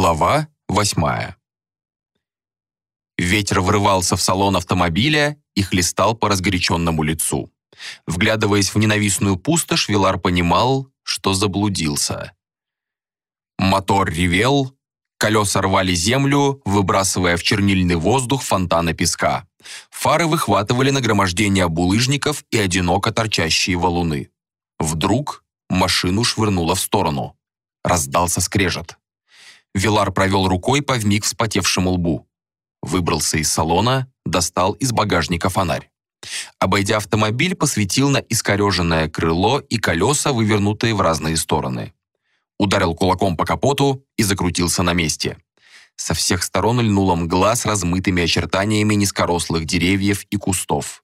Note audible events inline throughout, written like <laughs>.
Глава восьмая. Ветер врывался в салон автомобиля и хлестал по разгоряченному лицу. Вглядываясь в ненавистную пустошь, Вилар понимал, что заблудился. Мотор ревел, колеса рвали землю, выбрасывая в чернильный воздух фонтаны песка. Фары выхватывали нагромождение булыжников и одиноко торчащие валуны. Вдруг машину швырнуло в сторону. Раздался скрежет. Вилар провел рукой по вмиг вспотевшему лбу. Выбрался из салона, достал из багажника фонарь. Обойдя автомобиль, посветил на искореженное крыло и колеса, вывернутые в разные стороны. Ударил кулаком по капоту и закрутился на месте. Со всех сторон льнула мгла с размытыми очертаниями низкорослых деревьев и кустов.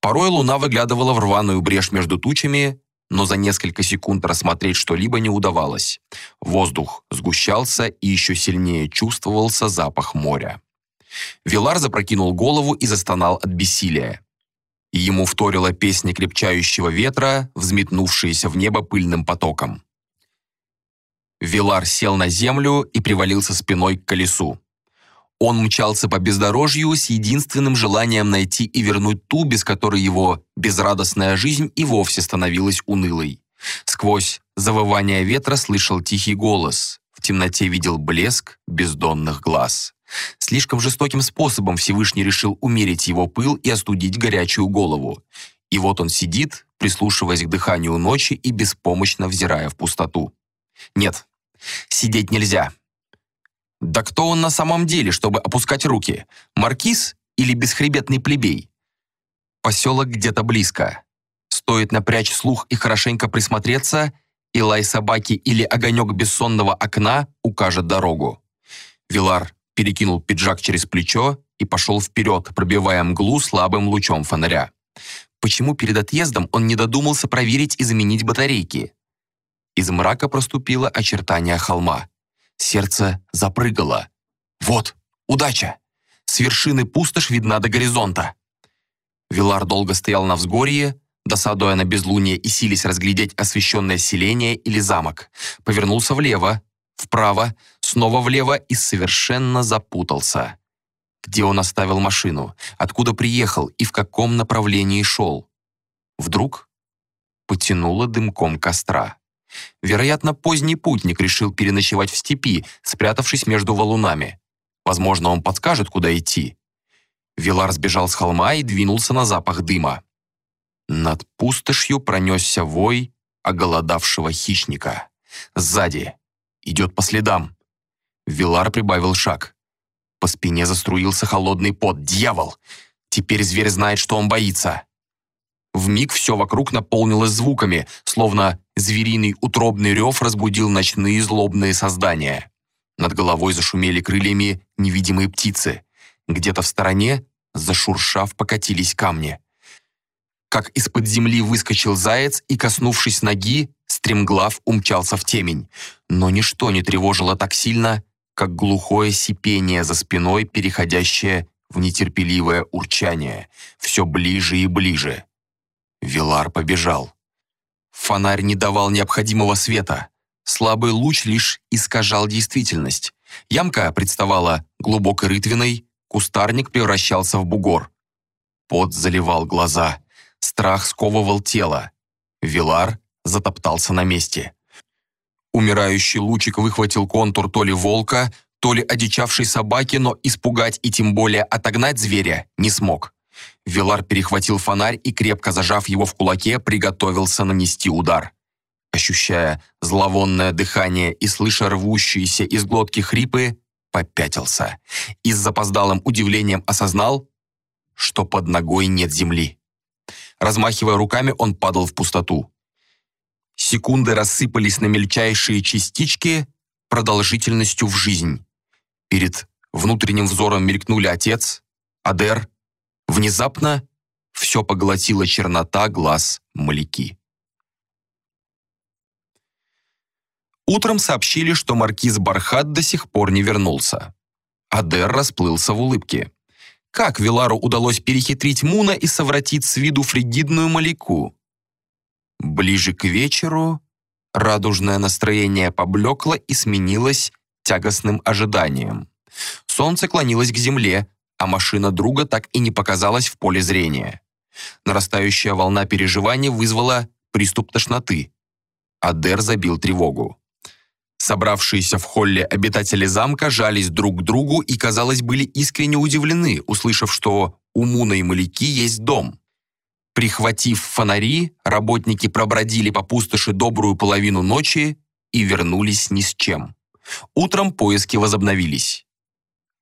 Порой луна выглядывала в рваную брешь между тучами, но за несколько секунд рассмотреть что-либо не удавалось. Воздух сгущался и еще сильнее чувствовался запах моря. Вилар запрокинул голову и застонал от бессилия. Ему вторила песня крепчающего ветра, взметнувшаяся в небо пыльным потоком. Вилар сел на землю и привалился спиной к колесу. Он мчался по бездорожью с единственным желанием найти и вернуть ту, без которой его безрадостная жизнь и вовсе становилась унылой. Сквозь завывание ветра слышал тихий голос. В темноте видел блеск бездонных глаз. Слишком жестоким способом Всевышний решил умерить его пыл и остудить горячую голову. И вот он сидит, прислушиваясь к дыханию ночи и беспомощно взирая в пустоту. Нет, сидеть нельзя. Да кто он на самом деле, чтобы опускать руки? Маркиз или бесхребетный плебей? Поселок где-то близко. Стоит напрячь слух и хорошенько присмотреться, и лай собаки или огонек бессонного окна укажет дорогу. Вилар перекинул пиджак через плечо и пошел вперед, пробивая мглу слабым лучом фонаря. Почему перед отъездом он не додумался проверить и заменить батарейки? Из мрака проступило очертание холма. Сердце запрыгало. Вот, удача! С вершины пустошь видна до горизонта. Вилар долго стоял на взгорье, досадуя на безлуние и сились разглядеть освещенное селение или замок. Повернулся влево, вправо, снова влево и совершенно запутался. Где он оставил машину, откуда приехал и в каком направлении шел. Вдруг потянуло дымком костра. Вероятно, поздний путник решил переночевать в степи, спрятавшись между валунами. Возможно, он подскажет, куда идти. Вилар сбежал с холма и двинулся на запах дыма. Над пустошью пронесся вой оголодавшего хищника. Сзади. Идет по следам. Вилар прибавил шаг. По спине заструился холодный пот. «Дьявол! Теперь зверь знает, что он боится!» В миг все вокруг наполнилось звуками, словно звериный утробный рев разбудил ночные злобные создания. Над головой зашумели крыльями невидимые птицы. Где-то в стороне, зашуршав, покатились камни. Как из-под земли выскочил заяц и, коснувшись ноги, стремглав умчался в темень. Но ничто не тревожило так сильно, как глухое сипение за спиной, переходящее в нетерпеливое урчание, все ближе и ближе. Вилар побежал. Фонарь не давал необходимого света. Слабый луч лишь искажал действительность. Ямка представала глубокой рытвиной, кустарник превращался в бугор. Пот заливал глаза, страх сковывал тело. Вилар затоптался на месте. Умирающий лучик выхватил контур то ли волка, то ли одичавшей собаки, но испугать и тем более отогнать зверя не смог. Вилар перехватил фонарь и, крепко зажав его в кулаке, приготовился нанести удар. Ощущая зловонное дыхание и слыша рвущиеся из глотки хрипы, попятился и с запоздалым удивлением осознал, что под ногой нет земли. Размахивая руками, он падал в пустоту. Секунды рассыпались на мельчайшие частички продолжительностью в жизнь. Перед внутренним взором мелькнули отец, Адер Внезапно все поглотила чернота глаз Маляки. Утром сообщили, что маркиз Бархат до сих пор не вернулся. Адер расплылся в улыбке. Как Вилару удалось перехитрить Муна и совратить с виду фригидную Маляку? Ближе к вечеру радужное настроение поблекло и сменилось тягостным ожиданием. Солнце клонилось к земле, а машина друга так и не показалась в поле зрения. Нарастающая волна переживаний вызвала приступ тошноты. Адер забил тревогу. Собравшиеся в холле обитатели замка жались друг к другу и, казалось, были искренне удивлены, услышав, что у Муна и Маляки есть дом. Прихватив фонари, работники пробродили по пустоши добрую половину ночи и вернулись ни с чем. Утром поиски возобновились.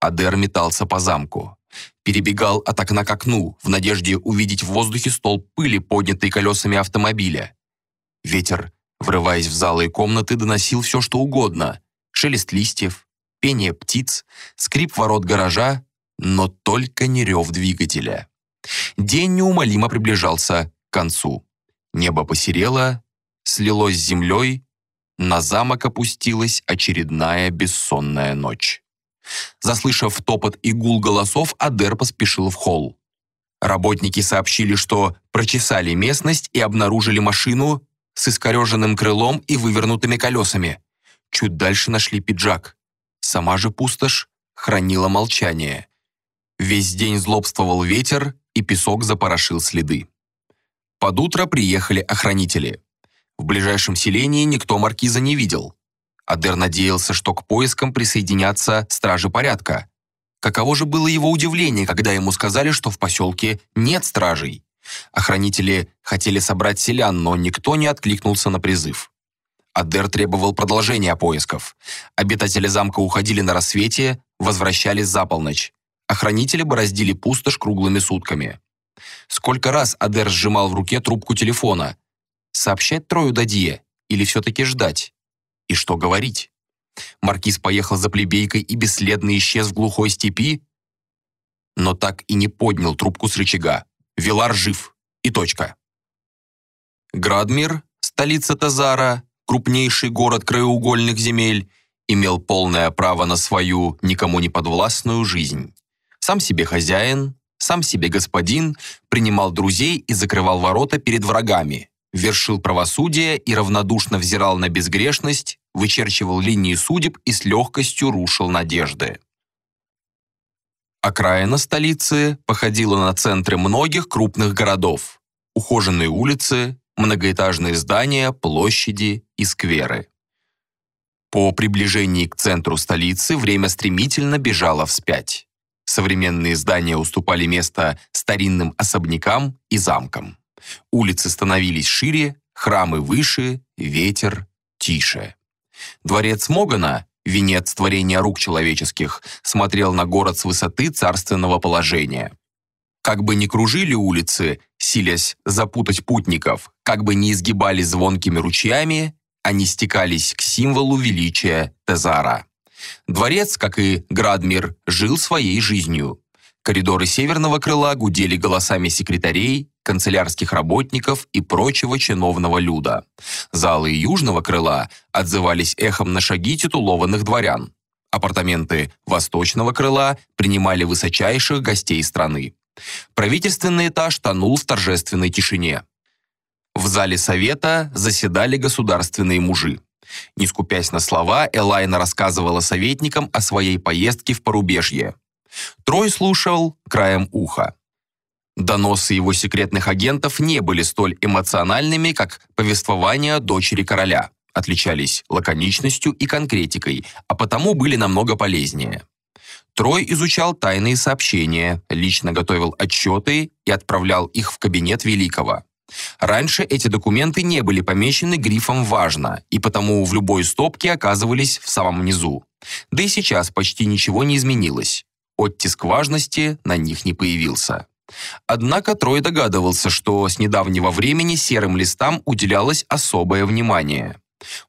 Адер метался по замку. Перебегал от окна к окну, в надежде увидеть в воздухе столб пыли, поднятый колесами автомобиля. Ветер, врываясь в залы и комнаты, доносил все, что угодно. Шелест листьев, пение птиц, скрип ворот гаража, но только не рев двигателя. День неумолимо приближался к концу. Небо посерело, слилось с землей, на замок опустилась очередная бессонная ночь. Заслышав топот и гул голосов, Адер поспешил в холл. Работники сообщили, что прочесали местность и обнаружили машину с искореженным крылом и вывернутыми колесами. Чуть дальше нашли пиджак. Сама же пустошь хранила молчание. Весь день злобствовал ветер, и песок запорошил следы. Под утро приехали охранители. В ближайшем селении никто маркиза не видел. Адер надеялся, что к поискам присоединятся стражи порядка. Каково же было его удивление, когда ему сказали, что в поселке нет стражей. Охранители хотели собрать селян, но никто не откликнулся на призыв. Адер требовал продолжения поисков. Обитатели замка уходили на рассвете, возвращались за полночь. Охранители бороздили пустошь круглыми сутками. Сколько раз Адер сжимал в руке трубку телефона. Сообщать Трою Дадье или все-таки ждать? И что говорить? Маркиз поехал за плебейкой и бесследно исчез в глухой степи, но так и не поднял трубку с рычага. Вилар жив. И точка. Градмир, столица Тазара, крупнейший город краеугольных земель, имел полное право на свою никому не подвластную жизнь. Сам себе хозяин, сам себе господин, принимал друзей и закрывал ворота перед врагами, вершил правосудие и равнодушно взирал на безгрешность, вычерчивал линии судеб и с легкостью рушил надежды. Окраина столицы походила на центры многих крупных городов. Ухоженные улицы, многоэтажные здания, площади и скверы. По приближении к центру столицы время стремительно бежало вспять. Современные здания уступали место старинным особнякам и замкам. Улицы становились шире, храмы выше, ветер тише. Дворец Могана, венец творения рук человеческих, смотрел на город с высоты царственного положения. Как бы ни кружили улицы, силясь запутать путников, как бы ни изгибались звонкими ручьями, они стекались к символу величия Тезара. Дворец, как и Градмир, жил своей жизнью. Коридоры северного крыла гудели голосами секретарей, канцелярских работников и прочего чиновного люда. Залы южного крыла отзывались эхом на шаги титулованных дворян. Апартаменты восточного крыла принимали высочайших гостей страны. Правительственный этаж тонул в торжественной тишине. В зале совета заседали государственные мужи. Не скупясь на слова, Элайна рассказывала советникам о своей поездке в порубежье. Трой слушал краем уха. Доносы его секретных агентов не были столь эмоциональными, как повествования дочери короля, отличались лаконичностью и конкретикой, а потому были намного полезнее. Трой изучал тайные сообщения, лично готовил отчеты и отправлял их в кабинет Великого. Раньше эти документы не были помечены грифом «важно», и потому в любой стопке оказывались в самом низу. Да и сейчас почти ничего не изменилось. Оттиск важности на них не появился. Однако Трой догадывался, что с недавнего времени серым листам уделялось особое внимание.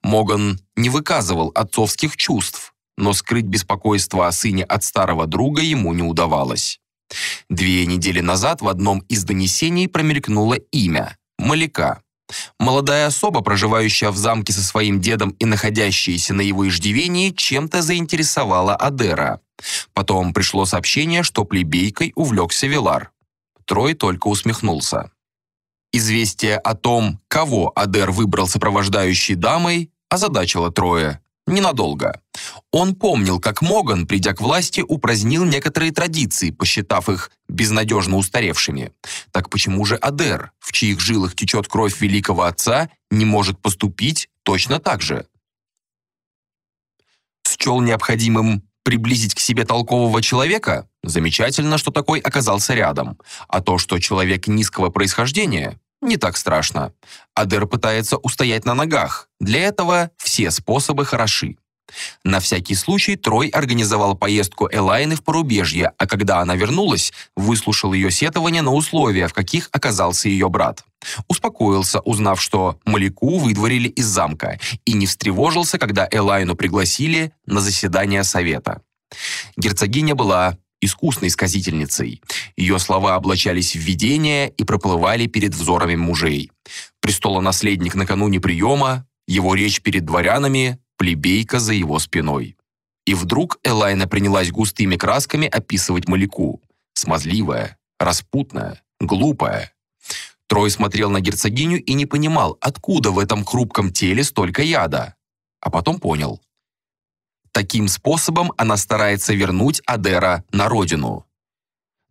Моган не выказывал отцовских чувств, но скрыть беспокойство о сыне от старого друга ему не удавалось. Две недели назад в одном из донесений промелькнуло имя – Маляка. Молодая особа, проживающая в замке со своим дедом и находящаяся на его иждивении, чем-то заинтересовала Адера. Потом пришло сообщение, что плебейкой увлекся Вилар. Трой только усмехнулся. Известие о том, кого Адер выбрал сопровождающей дамой, озадачило Троя. Ненадолго. Он помнил, как Моган, придя к власти, упразднил некоторые традиции, посчитав их безнадежно устаревшими. Так почему же Адер, в чьих жилах течет кровь великого отца, не может поступить точно так же? Счел необходимым приблизить к себе толкового человека? Замечательно, что такой оказался рядом. А то, что человек низкого происхождения, не так страшно. Адер пытается устоять на ногах. Для этого все способы хороши. На всякий случай Трой организовал поездку Элайны в порубежье, а когда она вернулась, выслушал ее сетования на условия, в каких оказался ее брат. Успокоился, узнав, что Маляку выдворили из замка, и не встревожился, когда Элайну пригласили на заседание совета. Герцогиня была искусной сказительницей. Ее слова облачались в видения и проплывали перед взорами мужей. Престолонаследник накануне приема, его речь перед дворянами, плебейка за его спиной. И вдруг Элайна принялась густыми красками описывать Маляку. Смазливая, распутная, глупая. Трой смотрел на герцогиню и не понимал, откуда в этом хрупком теле столько яда. А потом понял. Таким способом она старается вернуть Адера на родину.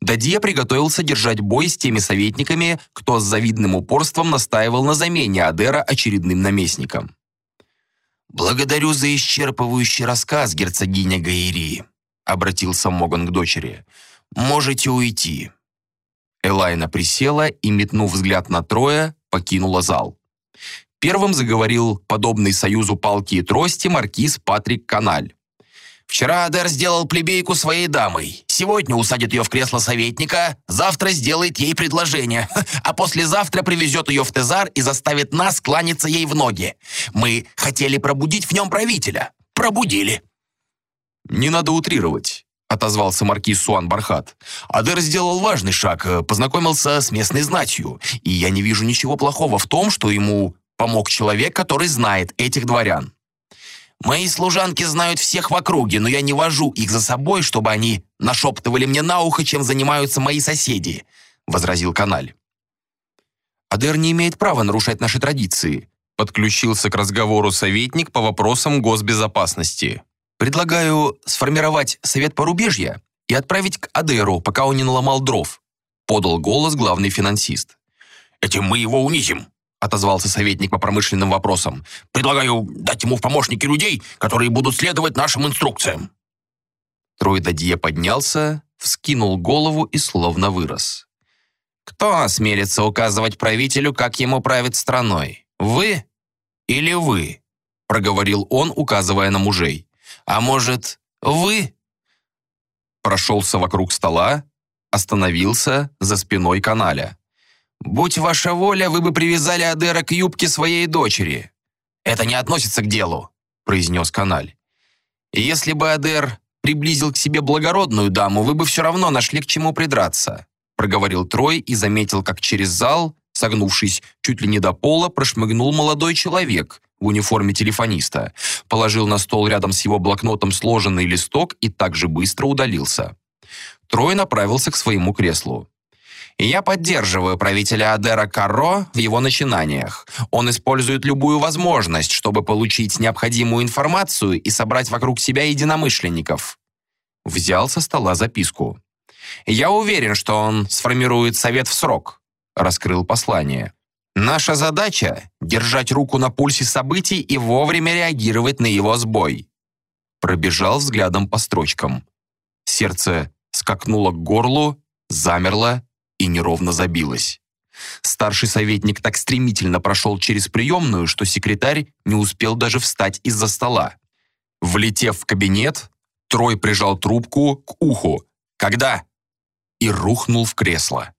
Дадье приготовился держать бой с теми советниками, кто с завидным упорством настаивал на замене Адера очередным наместником. «Благодарю за исчерпывающий рассказ, герцогиня Гаири», — обратился Моган к дочери. «Можете уйти». Элайна присела и, метнув взгляд на Троя, покинула зал. Первым заговорил подобный союзу палки и трости маркиз Патрик Каналь. Вчера Адер сделал плебейку своей дамой. Сегодня усадит ее в кресло советника, завтра сделает ей предложение, <laughs> а послезавтра привезет ее в Тезар и заставит нас кланяться ей в ноги. Мы хотели пробудить в нем правителя. Пробудили. «Не надо утрировать», — отозвался маркиз Суан Бархат. «Адер сделал важный шаг, познакомился с местной знатью, и я не вижу ничего плохого в том, что ему помог человек, который знает этих дворян. Мои служанки знают всех в округе, но я не вожу их за собой, чтобы они нашептывали мне на ухо, чем занимаются мои соседи», — возразил Каналь. «Адер не имеет права нарушать наши традиции», — подключился к разговору советник по вопросам госбезопасности. «Предлагаю сформировать совет порубежья и отправить к Адеру, пока он не наломал дров», — подал голос главный финансист. «Этим мы его унизим», отозвался советник по промышленным вопросам. «Предлагаю дать ему в помощники людей, которые будут следовать нашим инструкциям». Трой Дадье поднялся, вскинул голову и словно вырос. «Кто осмелится указывать правителю, как ему править страной? Вы или вы?» проговорил он, указывая на мужей. «А может, вы?» Прошелся вокруг стола, остановился за спиной каналя. «Будь ваша воля, вы бы привязали Адера к юбке своей дочери». «Это не относится к делу», — произнес Каналь. «Если бы Адер приблизил к себе благородную даму, вы бы все равно нашли к чему придраться», — проговорил Трой и заметил, как через зал, согнувшись чуть ли не до пола, прошмыгнул молодой человек в униформе телефониста, положил на стол рядом с его блокнотом сложенный листок и также быстро удалился. Трой направился к своему креслу. Я поддерживаю правителя Адера Карро в его начинаниях. Он использует любую возможность, чтобы получить необходимую информацию и собрать вокруг себя единомышленников. Взял со стола записку. Я уверен, что он сформирует совет в срок. Раскрыл послание. Наша задача — держать руку на пульсе событий и вовремя реагировать на его сбой. Пробежал взглядом по строчкам. Сердце скакнуло к горлу, замерло и неровно забилось. Старший советник так стремительно прошел через приемную, что секретарь не успел даже встать из-за стола. Влетев в кабинет, Трой прижал трубку к уху. «Когда?» и рухнул в кресло.